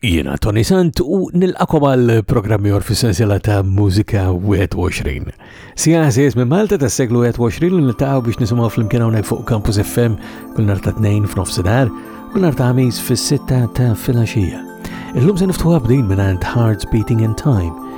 Jiena Tony Sant u nilqakom għal programmi or fis-sensiela ta' Mużika 21. Sija ħsies minn Malta ta' seglu 21 li niltaqgħu biex nisimgħu flimkien hawnhekk fuq Campus FM kull nhar ta' tnejn f'nofsinhar, kull nhar ta' ħamis fis-sitta ta' filgħaxija. Illum se niftuħha b'din minn Hearts Beating in Time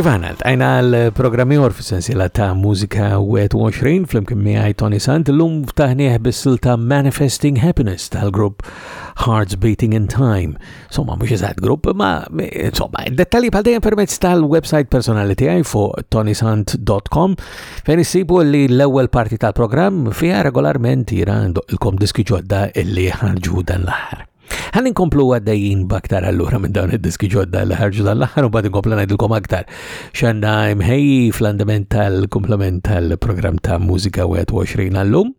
Ivana, tajna l-programmi għor f-sensila ta' mużika 21 fl-imkien miħaj Tony Sant l-lum ftaħnieħ bis-silta Manifesting Happiness tal-grupp Hearts Beating in Time Insomma, mhux eżatt grupp, ma insomma, dettalji bħal dejjem permezz tal-website personali tiegħi fuq tonisant.com fejn issibu li l-ewwel parti tal-programm fiha regolarment ira ilkom diski ġodda illi ħarġu dan l-aħħar. Għan inkomplu għaddejjin baktar allura minn dawn id-diski ġodda li ħarġu dan l-aħħar u bad inkomplu ngħidilkom aktar. X'għandna imħejji fl-andament tal-komplement tal-programm ta' Mużika 21 għallum.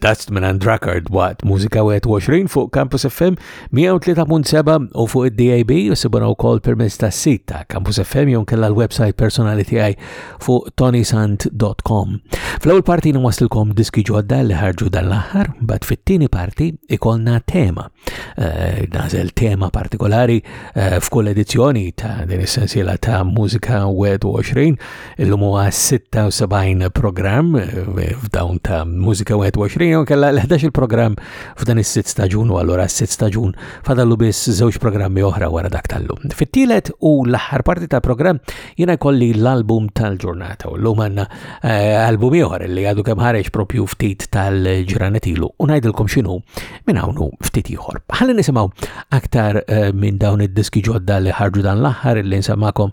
Dust minn Andrakard waqt Mużika 21 fuq Campus FM 103.7 u fuq id-DAB u sibuna wkoll permezz tas-sit ta' Campus FM jew kella l-website personali tiegħi fuq tonysant.com. Fl-ewwel parti nwaslilkom diski ġodda li ħarġu dan l-aħħar, bad fit-tieni parti ikolna tema. Eh, nażel tema partikolari eh, f'kull edizzjoni ta' din is-sensiela ta' Mużika 21 Illum huwa 76 programm eh, f'dawn ta' Mużika 21 u kella l-11 il-programm f'dan is-sitt staġun u allura s-sitt staġun fadallu biss żewġ programmi oħra wara dak tal-lum. Fit-tielet u l-aħħar parti tal-programm jiena jkolli l-album tal-ġurnata u llum għandna eh, album ieħor li għadu kemm ħareġ propju ftit tal-ġranet ilu u ngħidilkom x'inhu minn hawn ftit ieħor. Ħalli nisimgħu aktar eh, minn dawn id-diski ġodda li ħarġu dan l-aħħar li nsemmakom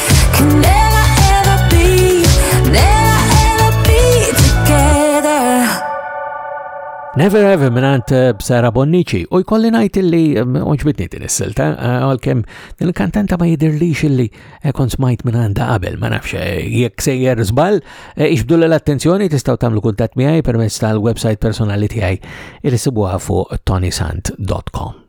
Never Ever minant eh, Bsara Bonnici u jkolli najt illi uġbitni eh, din is-silta eh, għalkemm din il-kantanta ma jidirlix illi kon smajt minanda qabel ma nafx jekk sejjer żball ixbdu l-attenzjoni tistgħu tagħmlu kuntatt miegħi permezz tal-website personali tiegħi irsibuha fuq tonisant.com.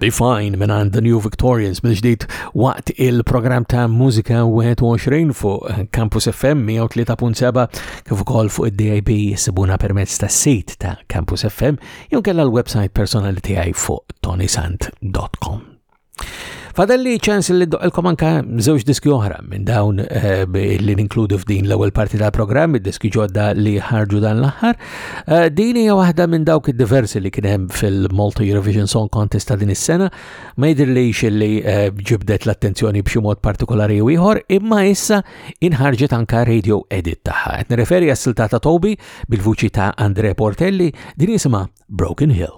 Define minn The New Victorians mill-ġdid waqt il-programm ta' Mużika 21 fuq Campus FM 103.7 kif ukoll fuq id-DAB sibuna permezz tas-sit ta' Campus FM jew kellha l-website personali tiegħi fuq tonisant.com. Fadelli ċans li doqilkom anka żewġ diski oħra minn dawn eh, li ninkludu f'din l-ewwel parti tal-programm, id-diski ġodda li ħarġu dan l-aħħar, Eh, din hija waħda minn dawk id-diversi li kien hemm fil-Malta Eurovision Song Contest ta' din is-sena, ma jidhirlix li eh, ġibdet l-attenzjoni b'xi mod partikolari u ieħor, imma issa inħarġet anka radio edit tagħha. Qed nirreferi għas-silta ta' Toby bil-vuċi ta' Andre Portelli, din jisimha Broken Hill.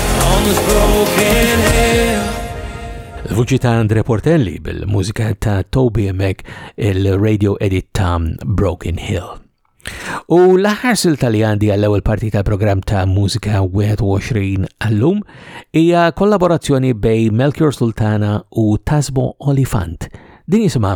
Il-vuċi ta' Andre Portelli bil-mużika ta' Toby Emek il-radio edit ta' Broken Hill. U l-aħħar silta li għandi għall-ewwel parti tal-programm ta' Mużika 21 għallum hija kollaborazzjoni bej Melchior Sultana u Tasbo Olifant. Din jisimha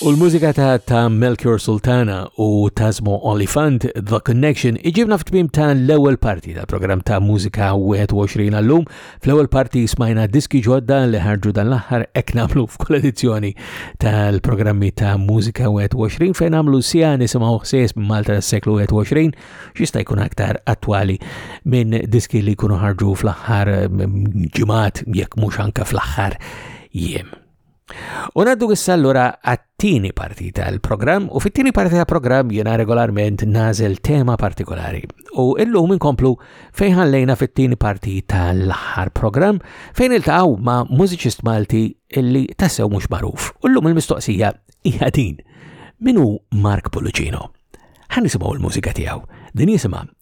U l-mużika ta' ta' Melchior Sultana u Tasmo Olifant The Connection iġibna f'tmim ta' l-ewwel parti tal-programm ta' mużika 21 għallum Fl-ewwel parti smajna diski ġodda li ħarġu dan l-aħħar hekk nagħmlu f'kull edizzjoni tal-programmi ta' Mużika 21 fejn nagħmlu sija nisimgħu ħsies minn Malta tas-seklu 21 x'jista' jkun aktar attwali minn diski li jkunu ħarġu fl-aħħar mm, ġimgħat jekk mhux anke fl-aħħar jiem. U naddu issa allura għat-tieni parti tal-programm u fit-tieni parti tal-programm jiena regolarment nażel tema partikolari. U illum inkomplu fejn ħallejna fit-tieni parti tal-aħħar programm fejn iltaqgħu ma' mużiċist Malti illi tassew mhux magħruf. U llum il-mistoqsija hija din. Minu Mark Pulucino? Ħan nisimgħu l-mużika tiegħu. Din jisimha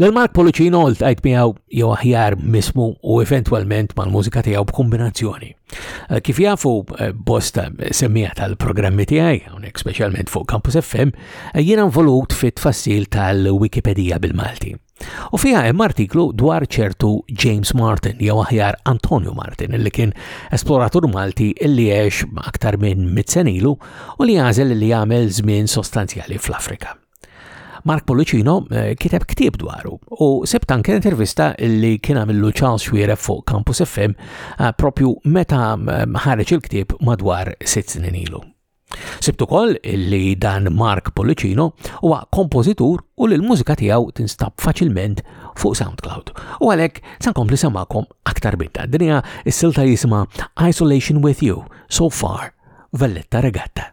Lil Mark Policino ltqajt miegħu jew aħjar mismu u eventwalment mal-mużika tiegħu b'kombinazzjoni. Eh, kif jafu eh, bosta eh, semmija tal-programmi tiegħi, hawnhekk speċjalment fuq Campus FM, jiena involut fit-tfassil tal-Wikipedija bil-Malti. U fiha hemm artiklu dwar ċertu James Martin jew aħjar Antonio Martin li kien esploratur Malti illi għex aktar minn mit-senilu u li għażel li jagħmel żmien sostanzjali fl-Afrika. Mark Pollicino eh, kiteb ktieb dwaru u sebt anke intervista li kien għamillu Charles Xwieref fuq Campus FM eh, propju meta eh, ħareġ il-ktieb madwar sitt snin ilu. Sibt ukoll li dan Mark Pollicino huwa kompożitur u li l-mużika tiegħu tinstab faċilment fuq SoundCloud. U għalhekk se nkompli semakom aktar bitta. Dinja is-silta jisma' Isolation with You, So Far, Valletta Regatta.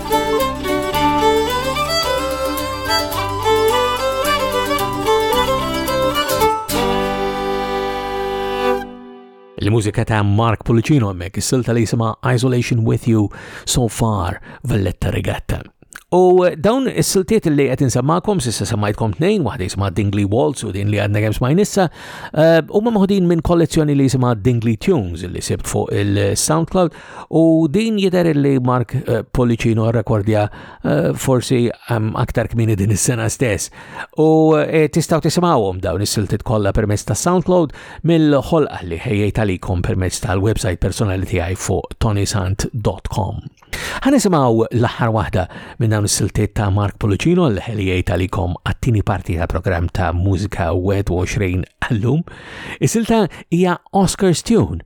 Il-mużika ta' Mark Pulicino hemmhekk is-silta li jisimha Isolation With You So Far Valletta Regatta. U dawn is-siltiet li qed insemmakom s'issa semmajtkom tnejn, waħda jisimha Dingli Waltz u din li għadna kemm smajnissa, eh, huma maħudin minn kollezzjoni li jisimha Dingli Tunes li sibt fuq il-SoundCloud U din jidher li Mark eh, Policino rekordja eh, forsi ehm, aktar kmini din is-sena stess. U eh, tistaw tisimgħuhom dawn is-siltiet kollha permezz ta' SoundCloud mill-ħolqa li ħejjejt għalikom permezz tal-website personali tiegħi fuq tonisant.com. Ħanisimgħu l-aħħar waħda minn dawn is-siltiet ta' Mark Policino li ħejjejt għalikom għat-tieni parti ta' programm ta' Mużika 21 għallum. Is-silta hija Oscar's Tune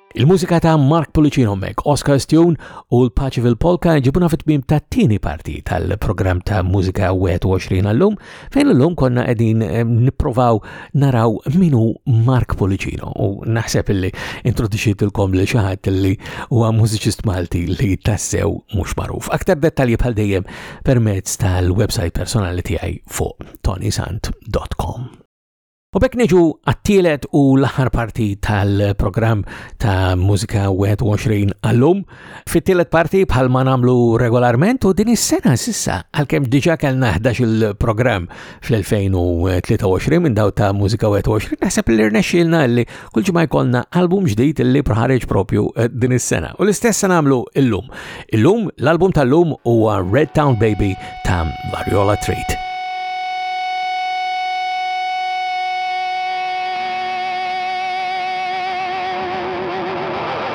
Il-mużika ta' Mark Pulicino Mek, Oscar Stone u l-Paċivil Polka ġibuna fit-tmim ta' tieni parti tal-programm ta' Mużika 21 għallum, fejn l-lum konna qegħdin eh, nipprovaw naraw minu Mark Pulicino u naħseb illi introduċitilkom li xaħat illi huwa mużiċist Malti li tassew mhux magħruf. Aktar dettalji bħal dejjem permezz tal-website personali tiegħi fuq tonisant.com. U bekk niġu għattilet u l-aħħar parti tal-programm ta' Mużika 21 għallum. Fit-tielet parti bħal ma nagħmlu regolarment u din is-sena sissa għalkemm diġà kellna 11 il-programm fl-2023 minn daw ta' Mużika 21 naħseb li rnexxilna li Kull ġimgħa jkollna album ġdid li ħareġ propju eh, din is-sena. U l-istess se nagħmlu illum. Illum l-album tal-lum huwa Red Town Baby ta' Variola Treat.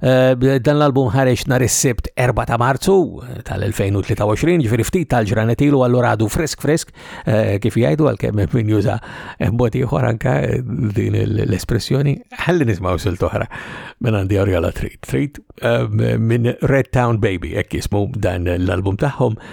Eh, dan l-album ħareġ nar is-Sibt 4 ta' Marzu eh, tal-2023, ġifieri ftit tal-ġranet ilu allura għadu frisk frisk eh, kif jgħidu għalkemm min juża mod ieħor anke din l-espressjoni. Ħalli nismgħu silt oħra minn għandi Orjola Treat. Treat minn Red Town Baby hekk jismu dan l-album tagħhom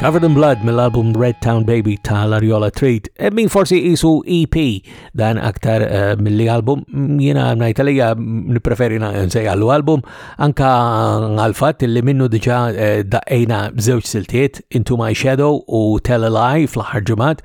Covered in Blood mill-album Red Town Baby ta' l-Ariola Treat. E min forsi jisu EP dan aktar uh, mill-li album, jina najt għalija nipreferi nsej għallu album, anka għal-fat li minnu diġa uh, eh, daqqejna zewċ siltiet Into My Shadow u Tell a Lie fl-ħarġumat,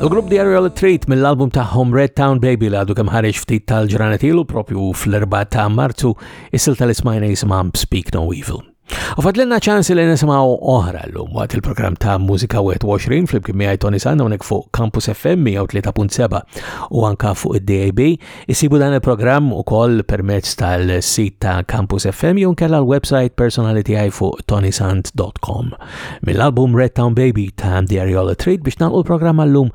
Il-grupp The Aerial Treat mill-album tagħhom Red Town Baby li għadu kemm ħareġ ftit tal-ġranet ilu propju fl-4 ta' Marzu, is-silta li smajna jisimha Speak No Evil. U fadlenna ċans li nismaw oħra l-lum għat il-program ta' Musika 21 fl-imkien miħaj Tony Sanna unek fuq Campus FM 103.7 u anka fuq id-DAB. Isibu dan il-program u koll permezz tal-sit ta' Campus FM jun kella l-website personali tijaj fuq tonysant.com. Mill-album Red Town Baby ta' Diariola Treat biex nalqu l-program għallum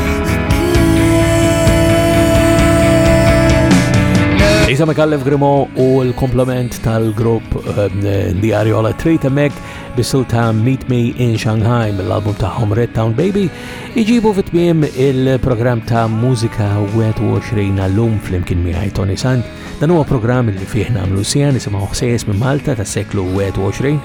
Isa Mikallef Grimo u l-komplement tal-grupp ehm, li Ariola Treat emmek bisil ta' Meet Me in Shanghai mill-album ta' Home Red Town Baby iġibu fit-tmiem il-program ta' Musika 21 għallum fl-imkien miħaj Tony Sant. Dan huwa program li fih namlu sija nisimaw ħsejjes minn Malta ta' seklu 21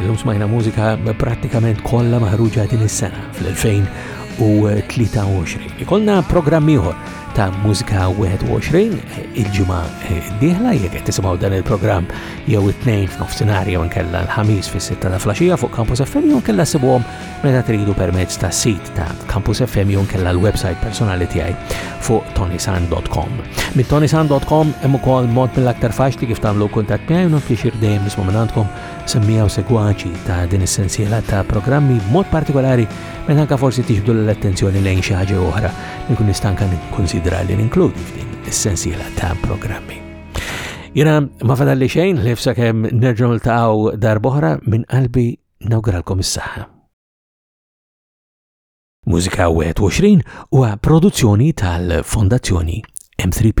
Illum smajna mużika prattikament kollha maħruġa din is-sena fl-2023. Ikolna programm ieħor ta' Mużika 21 il-ġimgħa d-dieħla jekk qed tisimgħu dan il-programm jew it-tnejn f'nofsinhar jew nkella l-ħamis fis-sitta ta' flaxija fuq Campus FM jew nkella sibuhom meta tridu permezz ta' sit ta' Campus FM jew nkella l-website personali tiegħi fuq tonisan.com. Mit tonisan.com hemm ukoll mod mill-aktar faċli kif tagħmlu kuntatt miegħi u nifli xir dejjem nisma' minn għandkom Semmija u segwaċi ta' din is-sensiela ta' programmi b'mod partikolari meta anke forsi tixbdu l-attenzjoni lejn xi ħaġa oħra li kun nista' anke nikkunsidra li ninkludi f'din is-sensiela ta' programmi. Jena ma fadalli xejn li f'sakemm nerġgħu niltaqgħu darb'oħra minn qalbi nawgralkom is-saħħa. Mużika 21 huwa produzzjoni tal-Fondazzjoni M3P.